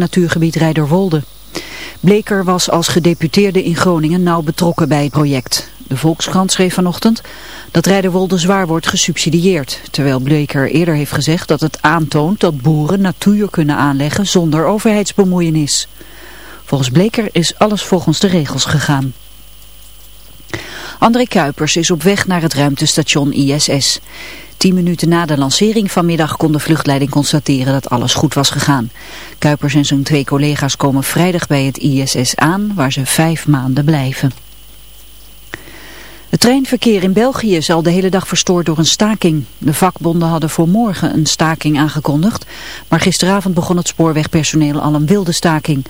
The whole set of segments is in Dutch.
natuurgebied Rijderwolde. Bleker was als gedeputeerde in Groningen nauw betrokken bij het project. De Volkskrant schreef vanochtend dat Rijderwolde zwaar wordt gesubsidieerd. Terwijl Bleker eerder heeft gezegd dat het aantoont dat boeren natuur kunnen aanleggen zonder overheidsbemoeienis. Volgens Bleker is alles volgens de regels gegaan. André Kuipers is op weg naar het ruimtestation ISS. Tien minuten na de lancering vanmiddag kon de vluchtleiding constateren dat alles goed was gegaan. Kuipers en zijn twee collega's komen vrijdag bij het ISS aan, waar ze vijf maanden blijven. Het treinverkeer in België zal de hele dag verstoord door een staking. De vakbonden hadden voor morgen een staking aangekondigd, maar gisteravond begon het spoorwegpersoneel al een wilde staking.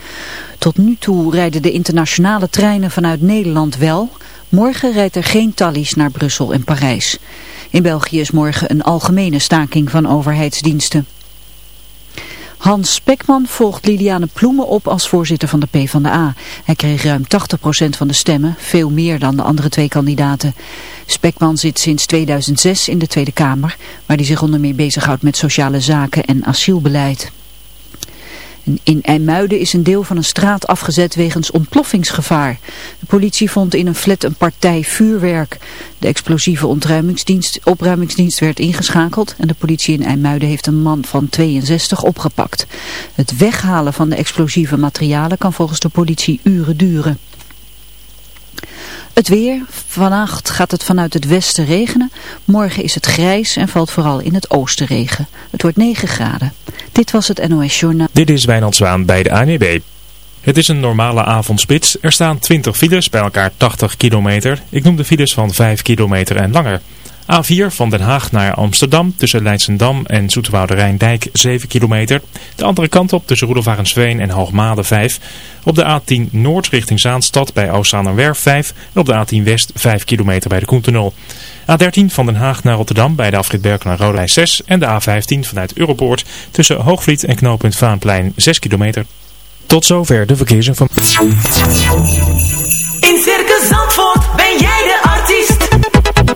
Tot nu toe rijden de internationale treinen vanuit Nederland wel. Morgen rijdt er geen tallies naar Brussel en Parijs. In België is morgen een algemene staking van overheidsdiensten. Hans Spekman volgt Liliane Ploemen op als voorzitter van de PvdA. Hij kreeg ruim 80% van de stemmen, veel meer dan de andere twee kandidaten. Spekman zit sinds 2006 in de Tweede Kamer, waar hij zich onder meer bezighoudt met sociale zaken en asielbeleid. In IJmuiden is een deel van een straat afgezet wegens ontploffingsgevaar. De politie vond in een flat een partij vuurwerk. De explosieve opruimingsdienst, opruimingsdienst werd ingeschakeld en de politie in IJmuiden heeft een man van 62 opgepakt. Het weghalen van de explosieve materialen kan volgens de politie uren duren. Het weer. Vannacht gaat het vanuit het westen regenen. Morgen is het grijs en valt vooral in het oosten regen. Het wordt 9 graden. Dit was het NOS Journaal. Dit is Wijnand Zwaan bij de ANWB. Het is een normale avondspits. Er staan 20 files, bij elkaar 80 kilometer. Ik noem de files van 5 kilometer en langer. A4 van Den Haag naar Amsterdam tussen Leidsendam en Zoetewoude Rijndijk 7 kilometer. De andere kant op tussen Roelofarensveen en Hoogmade 5. Op de A10 Noord richting Zaanstad bij Oostzaanerwerf 5. En op de A10 West 5 kilometer bij de Koentunnel. A13 van Den Haag naar Rotterdam bij de afrit Berkel naar Rode 6. En de A15 vanuit Europoort tussen Hoogvliet en knooppunt Vaanplein 6 kilometer. Tot zover de verkeersinformatie.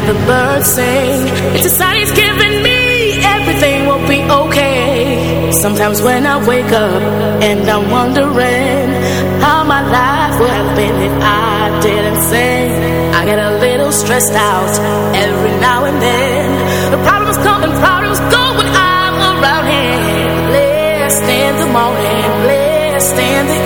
Hear the birds sing. Sign he's giving me everything will be okay. Sometimes when I wake up and I'm wondering how my life would have been if I didn't sing, I get a little stressed out every now and then. The problems come and problems go when I'm around him. Blessed in the morning, blessed in the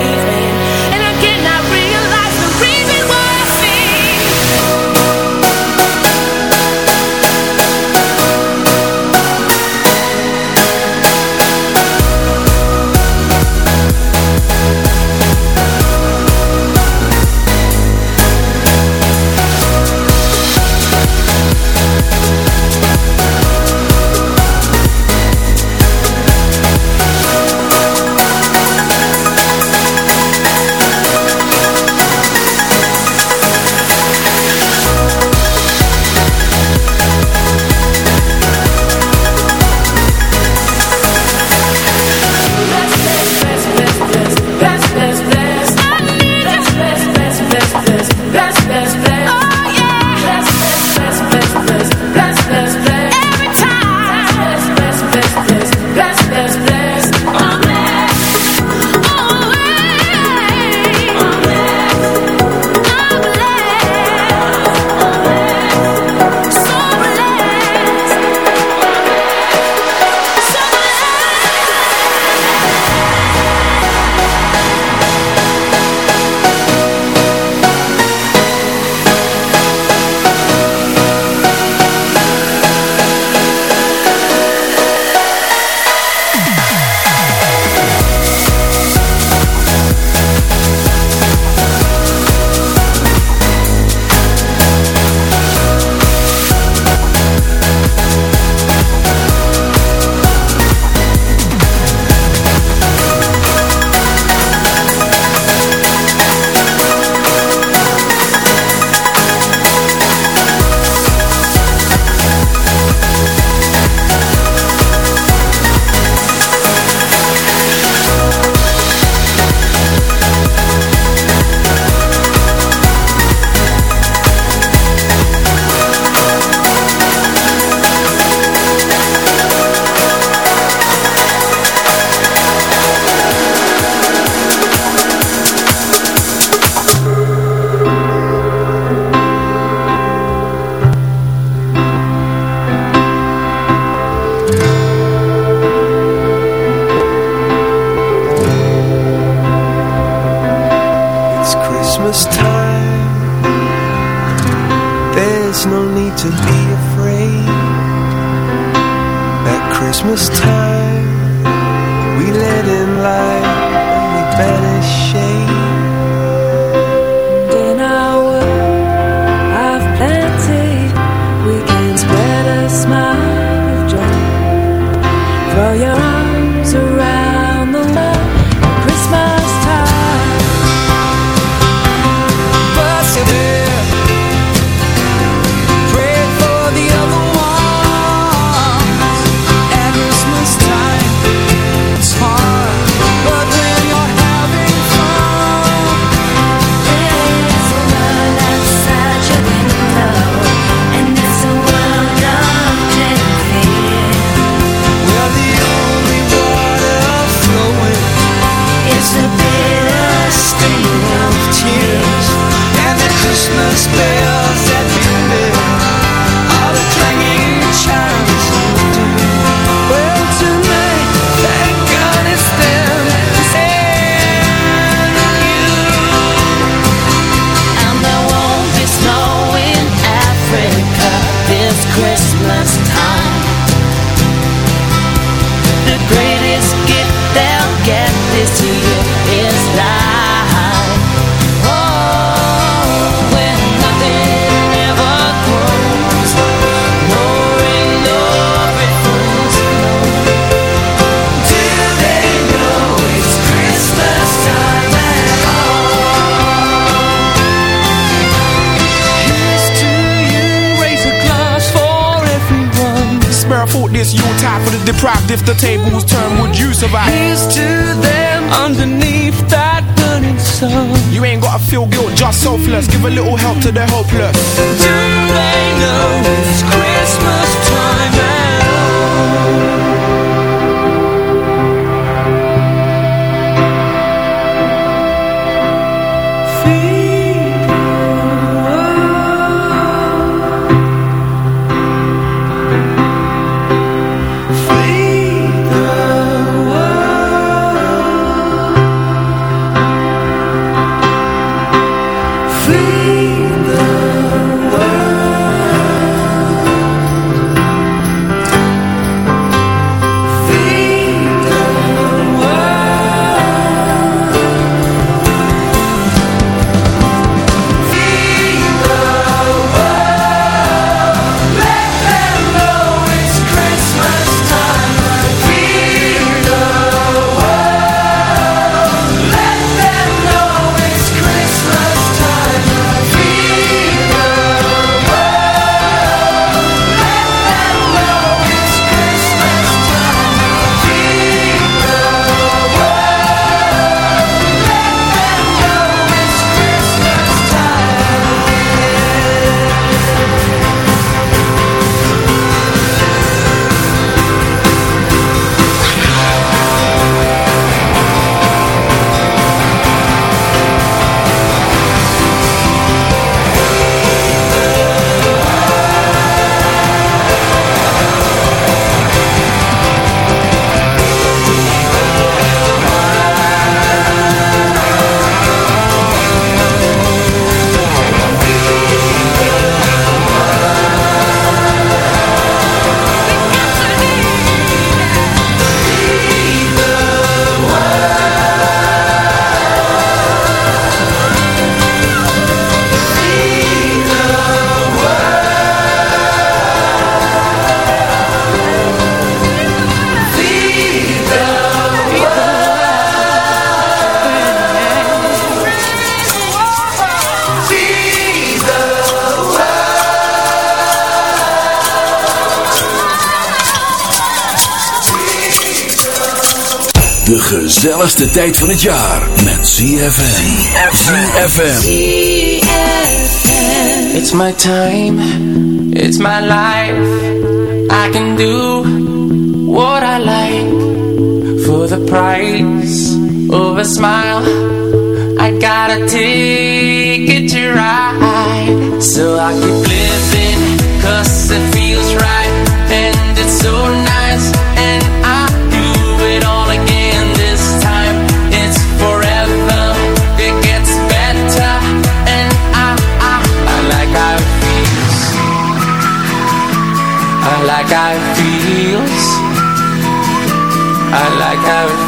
tables gezelligste tijd van het jaar met ZFM. ZFM. It's my time, it's my life. I can do what I like. For the price of a smile, I gotta take it to ride. So I can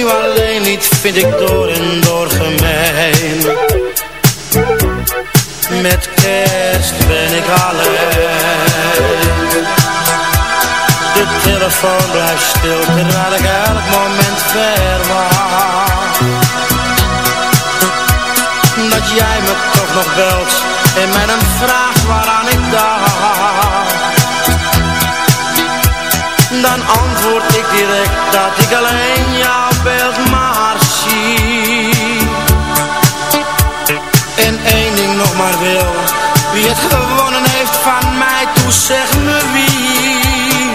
nu alleen niet vind ik door en door gemeen. Met kerst ben ik alleen. De telefoon blijft stil terwijl ik elk moment verwacht Dat jij me toch nog belt en mij een vraag waaraan ik dacht Dan antwoord ik direct dat ik alleen jouw zeg me wie.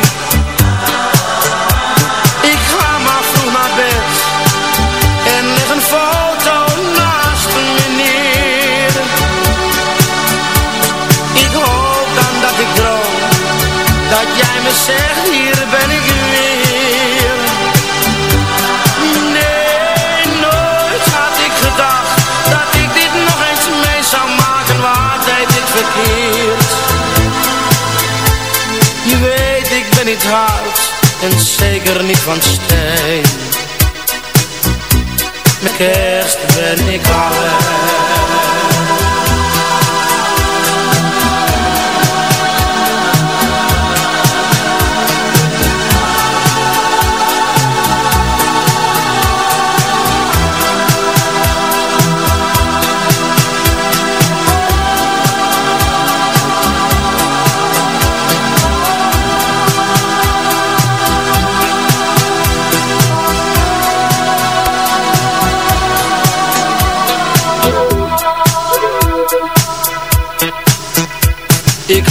Ik ga maar vroeg naar bed En leg een foto naast me neer Ik hoop dan dat ik droom Dat jij me zegt hier ben ik weer en zeker niet van steen. Met kerst ben ik alleen.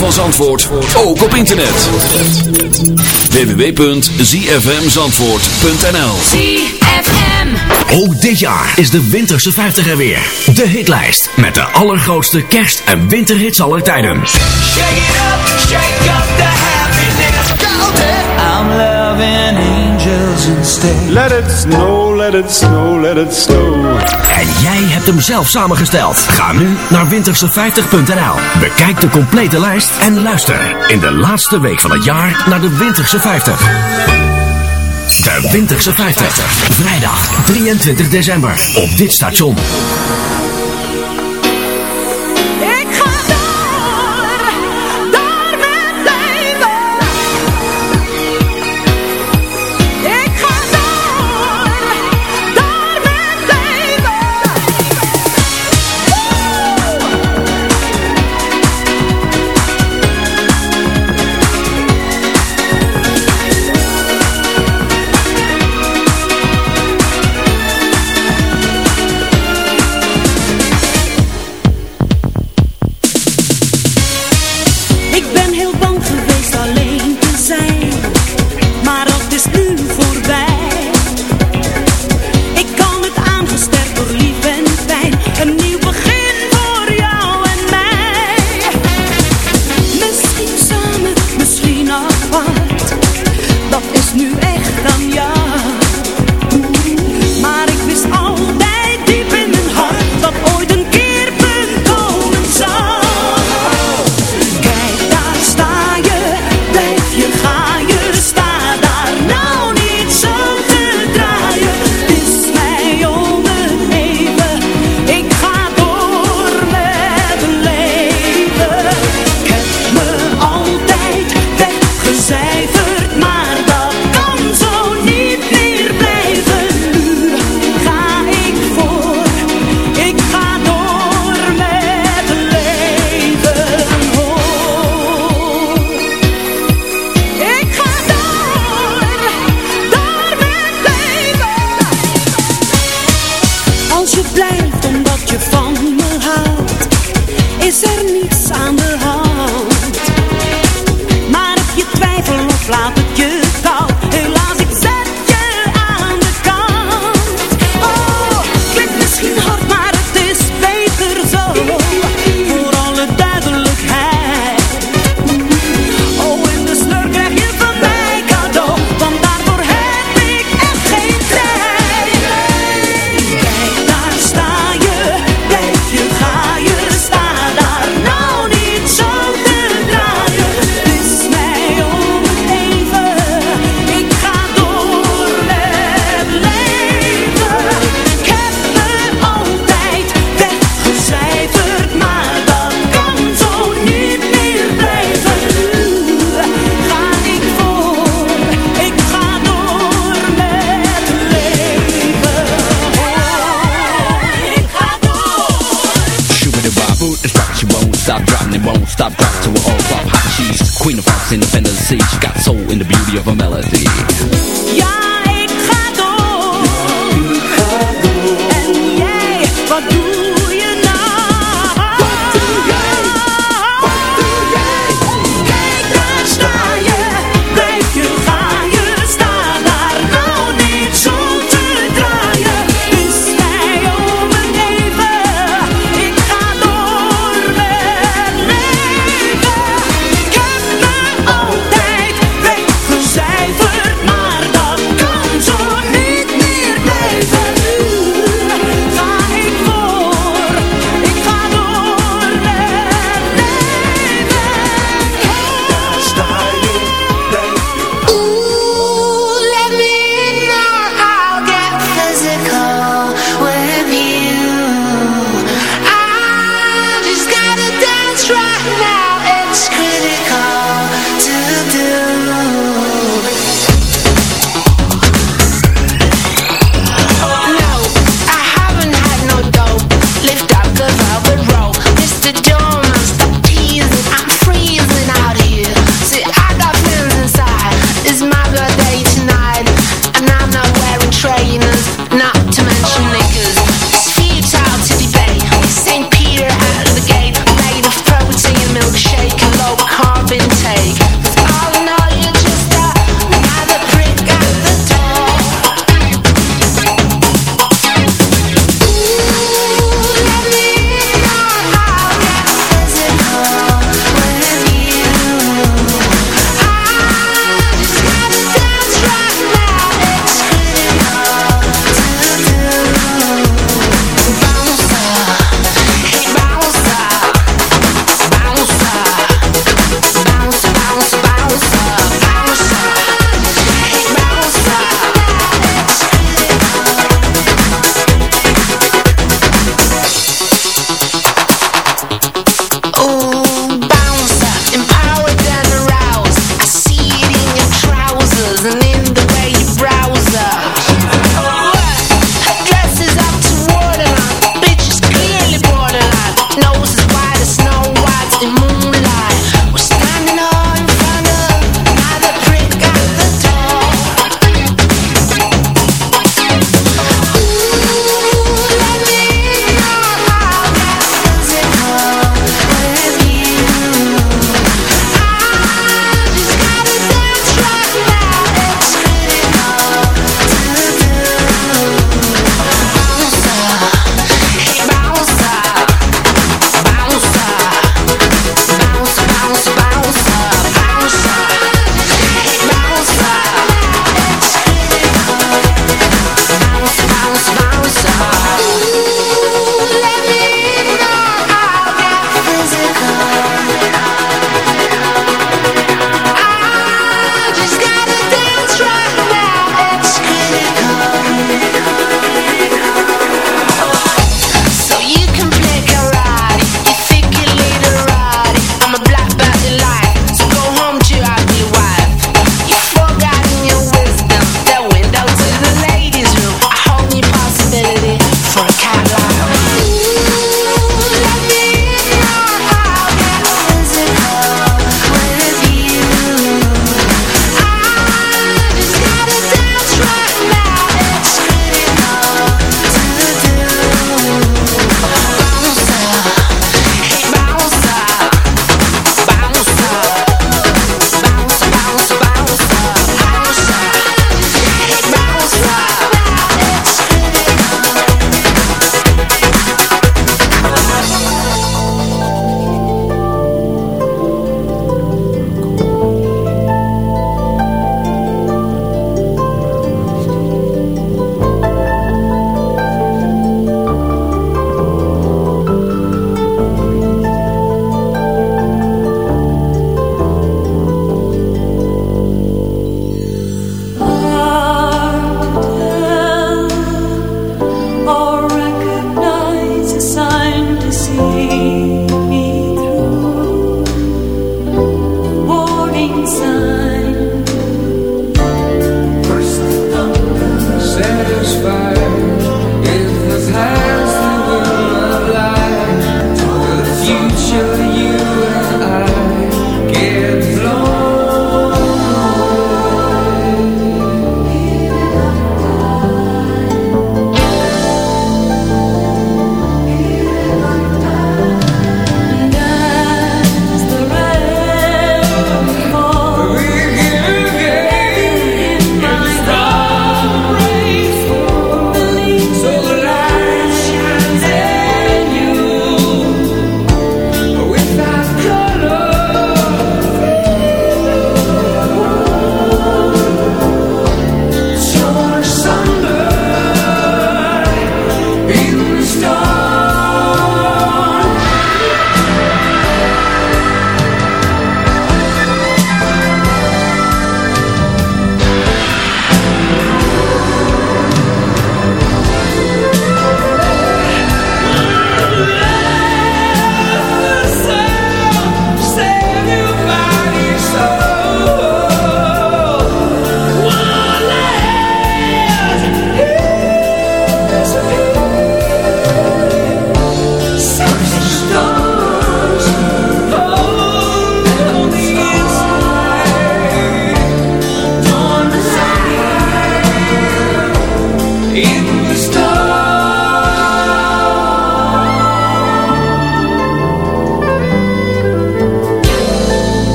van Zandvoort ook op internet. www.zfmzandvoort.nl Ook dit jaar is de Winterse 50 er weer. De hitlijst met de allergrootste kerst- en winterhits aller tijden. Shake it up, shake up the happiness angels instead. Let it snow, let it snow, let it snow. En jij hebt hem zelf samengesteld. Ga nu naar winterse50.nl. Bekijk de complete lijst en luister in de laatste week van het jaar naar de Winterse 50. De Winterse 50. Vrijdag 23 december op dit station.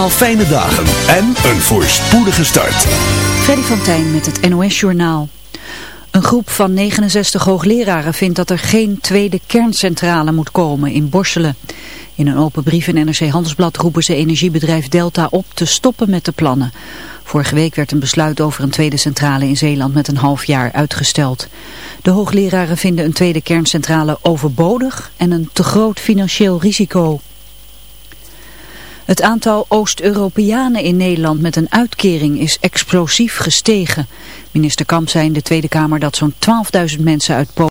Allemaal fijne dagen en een voorspoedige start. Freddy van Tijn met het NOS-journaal. Een groep van 69 hoogleraren vindt dat er geen tweede kerncentrale moet komen in Borselen. In een open brief in NRC Handelsblad roepen ze energiebedrijf Delta op te stoppen met de plannen. Vorige week werd een besluit over een tweede centrale in Zeeland met een half jaar uitgesteld. De hoogleraren vinden een tweede kerncentrale overbodig en een te groot financieel risico. Het aantal Oost-Europeanen in Nederland met een uitkering is explosief gestegen. Minister Kamp zei in de Tweede Kamer dat zo'n 12.000 mensen uit Polen